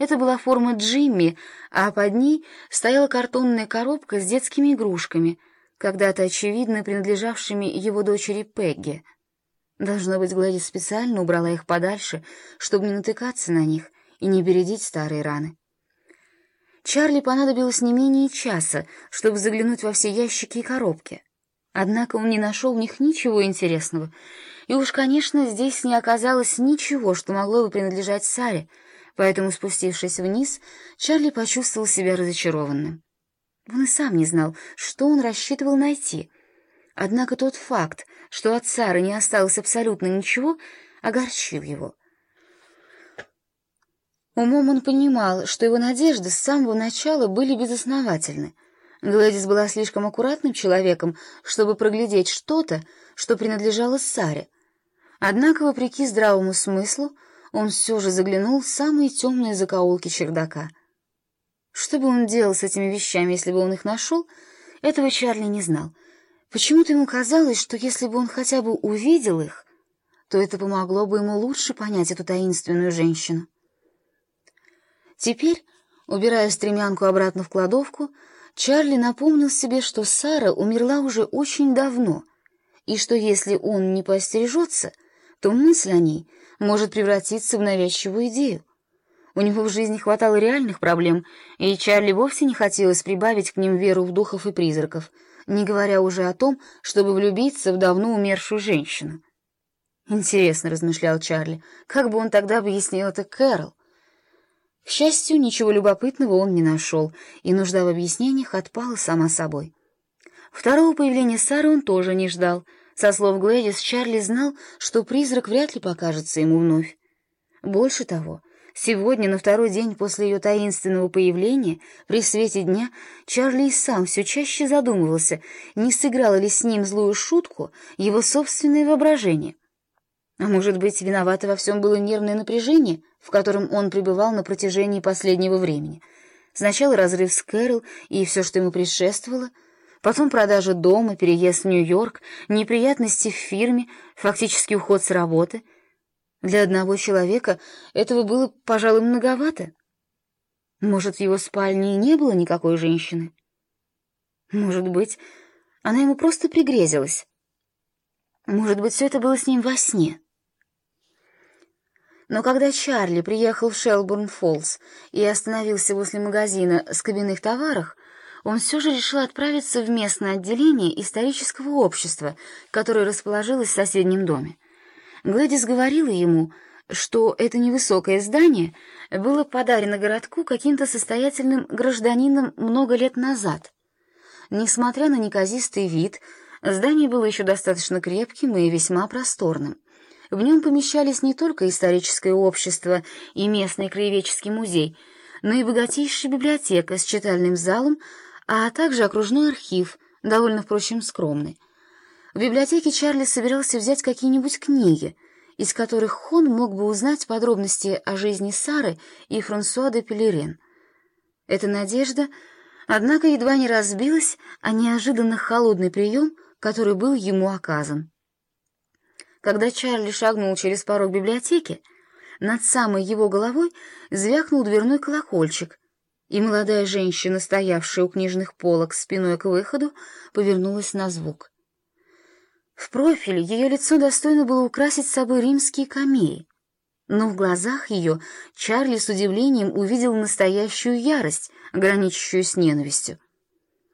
Это была форма Джимми, а под ней стояла картонная коробка с детскими игрушками, когда-то, очевидно, принадлежавшими его дочери Пегги. Должно быть, Гладис специально убрала их подальше, чтобы не натыкаться на них и не бередить старые раны. Чарли понадобилось не менее часа, чтобы заглянуть во все ящики и коробки. Однако он не нашел в них ничего интересного, и уж, конечно, здесь не оказалось ничего, что могло бы принадлежать Саре — поэтому, спустившись вниз, Чарли почувствовал себя разочарованным. Он и сам не знал, что он рассчитывал найти. Однако тот факт, что от Сары не осталось абсолютно ничего, огорчил его. Умом он понимал, что его надежды с самого начала были безосновательны. Глэдис была слишком аккуратным человеком, чтобы проглядеть что-то, что принадлежало Саре. Однако, вопреки здравому смыслу, он все же заглянул в самые темные закоулки чердака. Что бы он делал с этими вещами, если бы он их нашел, этого Чарли не знал. Почему-то ему казалось, что если бы он хотя бы увидел их, то это помогло бы ему лучше понять эту таинственную женщину. Теперь, убирая стремянку обратно в кладовку, Чарли напомнил себе, что Сара умерла уже очень давно, и что если он не поостережется, то мысль о ней — может превратиться в навязчивую идею. У него в жизни хватало реальных проблем, и Чарли вовсе не хотелось прибавить к ним веру в духов и призраков, не говоря уже о том, чтобы влюбиться в давно умершую женщину. Интересно, размышлял Чарли, как бы он тогда объяснил это Кэрол? К счастью, ничего любопытного он не нашел, и нужда в объяснениях отпала сама собой. Второго появления Сары он тоже не ждал — со слов Глэдис, Чарли знал, что призрак вряд ли покажется ему вновь. Больше того, сегодня, на второй день после ее таинственного появления, при свете дня, Чарли и сам все чаще задумывался, не сыграло ли с ним злую шутку его собственное воображение. А может быть, виновато во всем было нервное напряжение, в котором он пребывал на протяжении последнего времени. Сначала разрыв с Кэрол и все, что ему предшествовало — Потом продажа дома, переезд в Нью-Йорк, неприятности в фирме, фактически уход с работы. Для одного человека этого было, пожалуй, многовато. Может, в его спальне и не было никакой женщины? Может быть, она ему просто пригрезилась? Может быть, все это было с ним во сне? Но когда Чарли приехал в Шелбурн-Фоллс и остановился возле магазина с кабинных товарах, он все же решил отправиться в местное отделение исторического общества, которое расположилось в соседнем доме. Гладис говорила ему, что это невысокое здание было подарено городку каким-то состоятельным гражданином много лет назад. Несмотря на неказистый вид, здание было еще достаточно крепким и весьма просторным. В нем помещались не только историческое общество и местный краеведческий музей, но и богатейшая библиотека с читальным залом, а также окружной архив, довольно, впрочем, скромный. В библиотеке Чарли собирался взять какие-нибудь книги, из которых он мог бы узнать подробности о жизни Сары и Франсуа де Пелерен. Эта надежда, однако, едва не разбилась о неожиданно холодный прием, который был ему оказан. Когда Чарли шагнул через порог библиотеки, над самой его головой звякнул дверной колокольчик, и молодая женщина, стоявшая у книжных полок спиной к выходу, повернулась на звук. В профиль ее лицо достойно было украсить собой римские камеи, но в глазах ее Чарли с удивлением увидел настоящую ярость, граничащую с ненавистью.